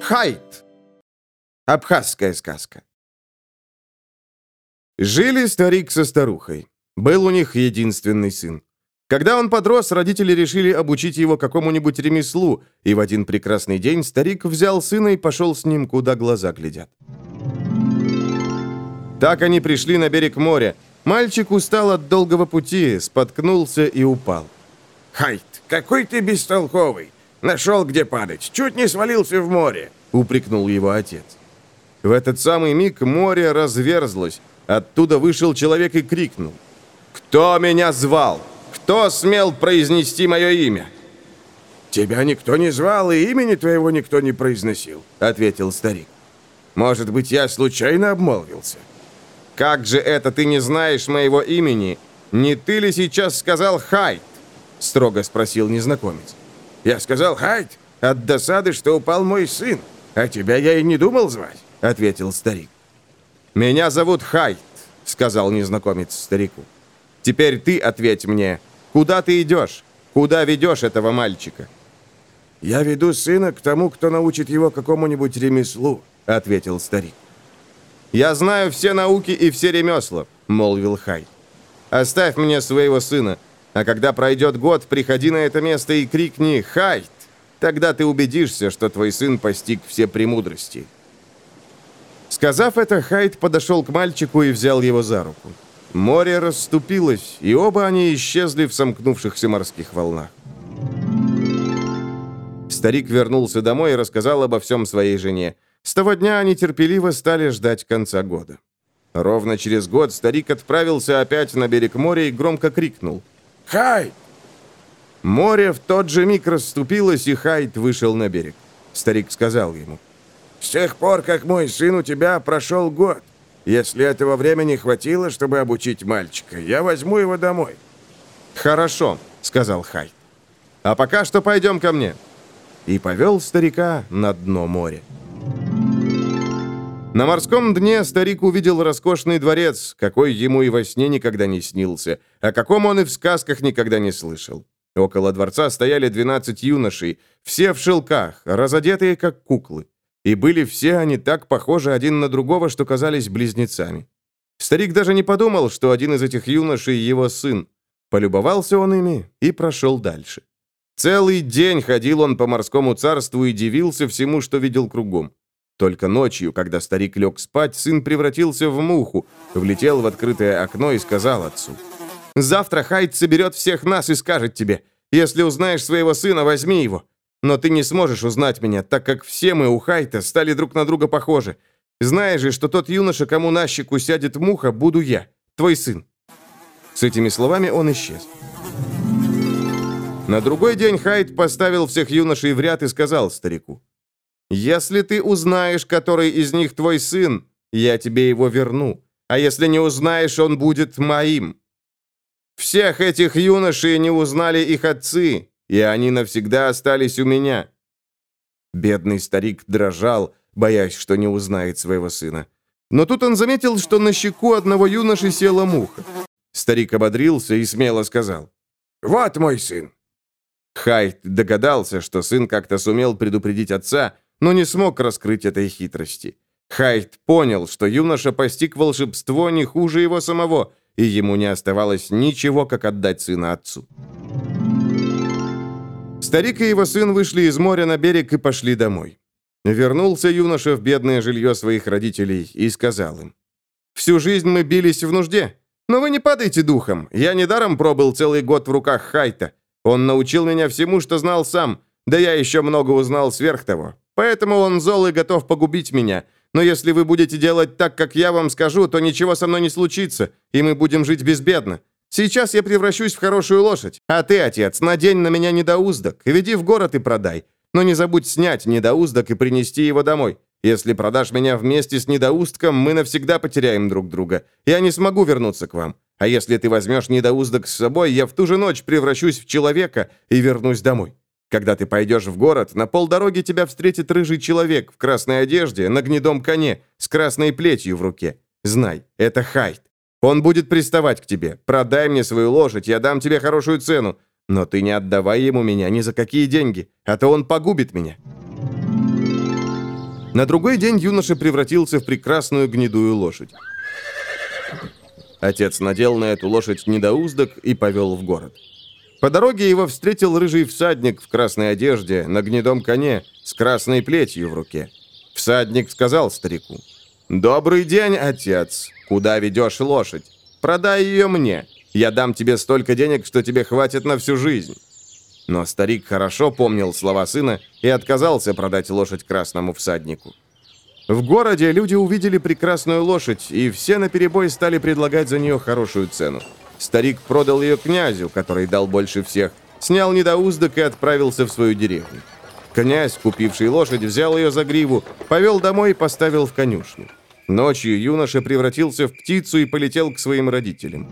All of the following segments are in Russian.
Хайт. Абхазская сказка. Жили старик со старухой. Был у них единственный сын. Когда он подрос, родители решили обучить его какому-нибудь ремеслу, и в один прекрасный день старик взял сына и пошел с ним, куда глаза глядят. Так они пришли на берег моря. Мальчик устал от долгого пути, споткнулся и упал. «Хайт, какой ты бестолковый! Нашел, где падать, чуть не свалился в море!» — упрекнул его отец. В этот самый миг море разверзлось. Оттуда вышел человек и крикнул. «Кто меня звал?» Кто смел произнести мое имя?» «Тебя никто не звал, и имени твоего никто не произносил», — ответил старик. «Может быть, я случайно обмолвился?» «Как же это ты не знаешь моего имени? Не ты ли сейчас сказал Хайт?» — строго спросил незнакомец. «Я сказал Хайт от досады, что упал мой сын, а тебя я и не думал звать», — ответил старик. «Меня зовут Хайт», — сказал незнакомец старику. Теперь ты ответь мне, куда ты идешь? Куда ведешь этого мальчика?» «Я веду сына к тому, кто научит его какому-нибудь ремеслу», — ответил старик. «Я знаю все науки и все ремесла», — молвил Хай. «Оставь мне своего сына, а когда пройдет год, приходи на это место и крикни «Хайт!» Тогда ты убедишься, что твой сын постиг все премудрости». Сказав это, Хайт подошел к мальчику и взял его за руку. Море расступилось, и оба они исчезли в сомкнувшихся морских волнах. Старик вернулся домой и рассказал обо всем своей жене. С того дня они терпеливо стали ждать конца года. Ровно через год старик отправился опять на берег моря и громко крикнул. «Хайт!» Море в тот же миг расступилось, и Хайт вышел на берег. Старик сказал ему. «С тех пор, как мой сын у тебя, прошел год. Если этого времени хватило, чтобы обучить мальчика, я возьму его домой». «Хорошо», — сказал Хай. «А пока что пойдем ко мне». И повел старика на дно моря. На морском дне старик увидел роскошный дворец, какой ему и во сне никогда не снился, о каком он и в сказках никогда не слышал. Около дворца стояли 12 юношей, все в шелках, разодетые как куклы. И были все они так похожи один на другого, что казались близнецами. Старик даже не подумал, что один из этих юношей его сын. Полюбовался он ими и прошел дальше. Целый день ходил он по морскому царству и дивился всему, что видел кругом. Только ночью, когда старик лег спать, сын превратился в муху, влетел в открытое окно и сказал отцу. «Завтра Хайд соберет всех нас и скажет тебе, если узнаешь своего сына, возьми его. Но ты не сможешь узнать меня, так как все мы у Хайта стали друг на друга похожи. Знаешь же, что тот юноша, кому на щеку сядет муха, буду я, твой сын». С этими словами он исчез. На другой день Хайт поставил всех юношей в ряд и сказал старику, «Если ты узнаешь, который из них твой сын, я тебе его верну, а если не узнаешь, он будет моим». Всех этих юношей не узнали их отцы, и они навсегда остались у меня». Бедный старик дрожал, боясь, что не узнает своего сына. Но тут он заметил, что на щеку одного юноши села муха. Старик ободрился и смело сказал. «Вот мой сын». Хайт догадался, что сын как-то сумел предупредить отца, но не смог раскрыть этой хитрости. Хайт понял, что юноша постиг волшебство не хуже его самого, и ему не оставалось ничего, как отдать сына отцу. Старик и его сын вышли из моря на берег и пошли домой. Вернулся юноша в бедное жилье своих родителей и сказал им, «Всю жизнь мы бились в нужде, но вы не падайте духом. Я недаром пробыл целый год в руках Хайта. Он научил меня всему, что знал сам, да я еще много узнал сверх того. Поэтому он зол и готов погубить меня. Но если вы будете делать так, как я вам скажу, то ничего со мной не случится, и мы будем жить безбедно. Сейчас я превращусь в хорошую лошадь, а ты, отец, надень на меня недоуздок, веди в город и продай. Но не забудь снять недоуздок и принести его домой. Если продашь меня вместе с недоустком, мы навсегда потеряем друг друга. Я не смогу вернуться к вам. А если ты возьмешь недоуздок с собой, я в ту же ночь превращусь в человека и вернусь домой. Когда ты пойдешь в город, на полдороги тебя встретит рыжий человек в красной одежде, на гнедом коне, с красной плетью в руке. Знай, это Хайт. Он будет приставать к тебе. Продай мне свою лошадь, я дам тебе хорошую цену. Но ты не отдавай ему меня ни за какие деньги, а то он погубит меня». На другой день юноша превратился в прекрасную гнедую лошадь. Отец надел на эту лошадь недоуздок и повел в город. По дороге его встретил рыжий всадник в красной одежде, на гнедом коне, с красной плетью в руке. Всадник сказал старику, «Добрый день, отец. Куда ведешь лошадь? Продай ее мне. Я дам тебе столько денег, что тебе хватит на всю жизнь». Но старик хорошо помнил слова сына и отказался продать лошадь красному всаднику. В городе люди увидели прекрасную лошадь, и все наперебой стали предлагать за нее хорошую цену. Старик продал ее князю, который дал больше всех, снял недоуздок и отправился в свою деревню. Князь, купивший лошадь, взял ее за гриву, повел домой и поставил в конюшню. Ночью юноша превратился в птицу и полетел к своим родителям.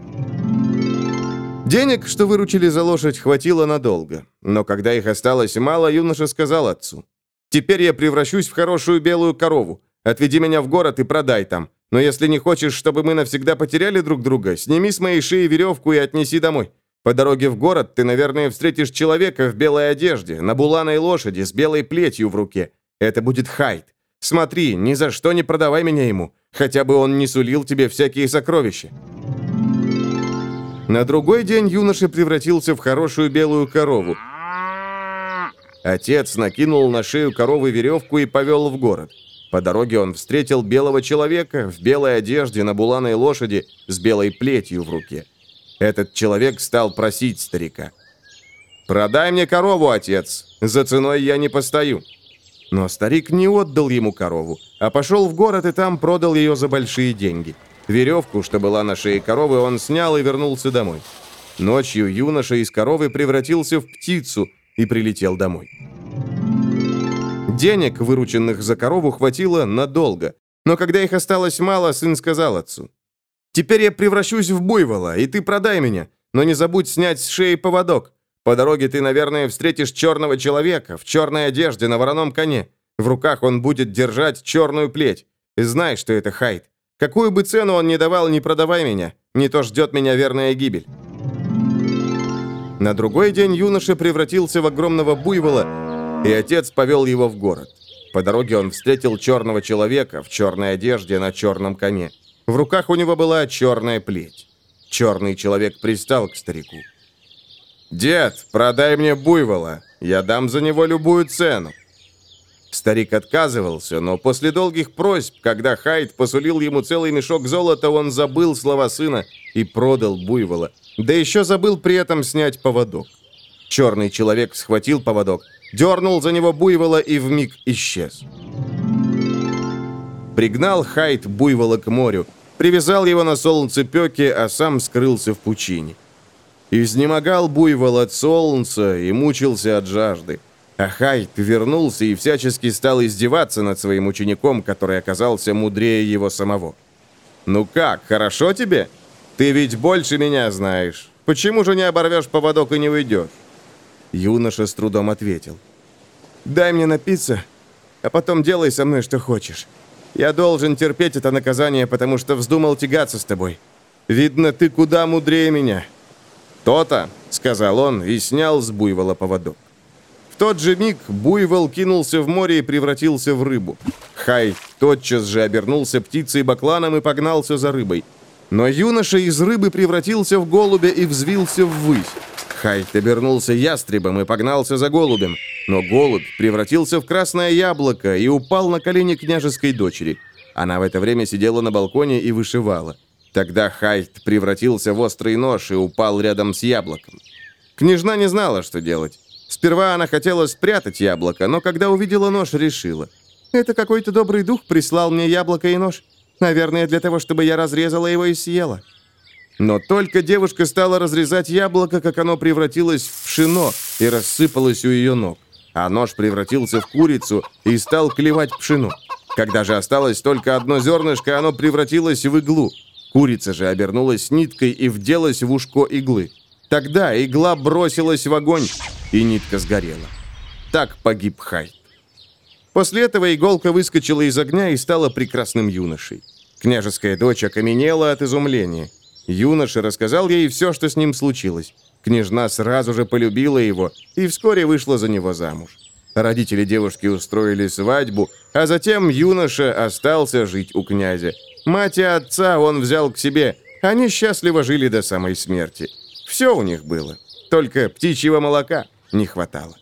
Денег, что выручили за лошадь, хватило надолго. Но когда их осталось мало, юноша сказал отцу, «Теперь я превращусь в хорошую белую корову. Отведи меня в город и продай там. Но если не хочешь, чтобы мы навсегда потеряли друг друга, сними с моей шеи веревку и отнеси домой. По дороге в город ты, наверное, встретишь человека в белой одежде, на буланой лошади, с белой плетью в руке. Это будет Хайд. Смотри, ни за что не продавай меня ему, хотя бы он не сулил тебе всякие сокровища». На другой день юноша превратился в хорошую белую корову. Отец накинул на шею коровы веревку и повел в город. По дороге он встретил белого человека в белой одежде на буланой лошади с белой плетью в руке. Этот человек стал просить старика. «Продай мне корову, отец, за ценой я не постою». Но старик не отдал ему корову, а пошел в город и там продал ее за большие деньги. Веревку, что была на шее коровы, он снял и вернулся домой. Ночью юноша из коровы превратился в птицу и прилетел домой. Денег, вырученных за корову, хватило надолго. Но когда их осталось мало, сын сказал отцу. «Теперь я превращусь в буйвола, и ты продай меня. Но не забудь снять с шеи поводок. По дороге ты, наверное, встретишь черного человека в черной одежде на вороном коне. В руках он будет держать черную плеть. И знай, что это Хайд. Какую бы цену он ни давал, не продавай меня. Не то ждет меня верная гибель». На другой день юноша превратился в огромного буйвола и отец повел его в город. По дороге он встретил черного человека в черной одежде на черном коне. В руках у него была черная плеть. Черный человек пристал к старику. «Дед, продай мне буйвола, я дам за него любую цену». Старик отказывался, но после долгих просьб, когда Хайд посулил ему целый мешок золота, он забыл слова сына и продал буйвола. Да еще забыл при этом снять поводок. Черный человек схватил поводок, дернул за него буйвола и вмиг исчез. Пригнал Хайт буйвола к морю, привязал его на солнцепеке, а сам скрылся в пучине. Изнемогал буйвол от солнца и мучился от жажды. А Хайт вернулся и всячески стал издеваться над своим учеником, который оказался мудрее его самого. «Ну как, хорошо тебе? Ты ведь больше меня знаешь. Почему же не оборвешь поводок и не уйдешь?» Юноша с трудом ответил. «Дай мне напиться, а потом делай со мной, что хочешь. Я должен терпеть это наказание, потому что вздумал тягаться с тобой. Видно, ты куда мудрее меня». «То-то», — сказал он и снял с буйвола поводок. В тот же миг буйвол кинулся в море и превратился в рыбу. Хай тотчас же обернулся птицей-бакланом и погнался за рыбой. Но юноша из рыбы превратился в голубя и взвился ввысь. Хайт обернулся ястребом и погнался за голубем, но голубь превратился в красное яблоко и упал на колени княжеской дочери. Она в это время сидела на балконе и вышивала. Тогда Хайт превратился в острый нож и упал рядом с яблоком. Княжна не знала, что делать. Сперва она хотела спрятать яблоко, но когда увидела нож, решила. «Это какой-то добрый дух прислал мне яблоко и нож. Наверное, для того, чтобы я разрезала его и съела». Но только девушка стала разрезать яблоко, как оно превратилось в пшено и рассыпалось у ее ног. А нож превратился в курицу и стал клевать пшено. Когда же осталось только одно зернышко, оно превратилось в иглу. Курица же обернулась ниткой и вделась в ушко иглы. Тогда игла бросилась в огонь, и нитка сгорела. Так погиб Хайт. После этого иголка выскочила из огня и стала прекрасным юношей. Княжеская дочь окаменела от изумления. Юноша рассказал ей все, что с ним случилось. Княжна сразу же полюбила его и вскоре вышла за него замуж. Родители девушки устроили свадьбу, а затем юноша остался жить у князя. Мать и отца он взял к себе. Они счастливо жили до самой смерти. Все у них было. Только птичьего молока не хватало.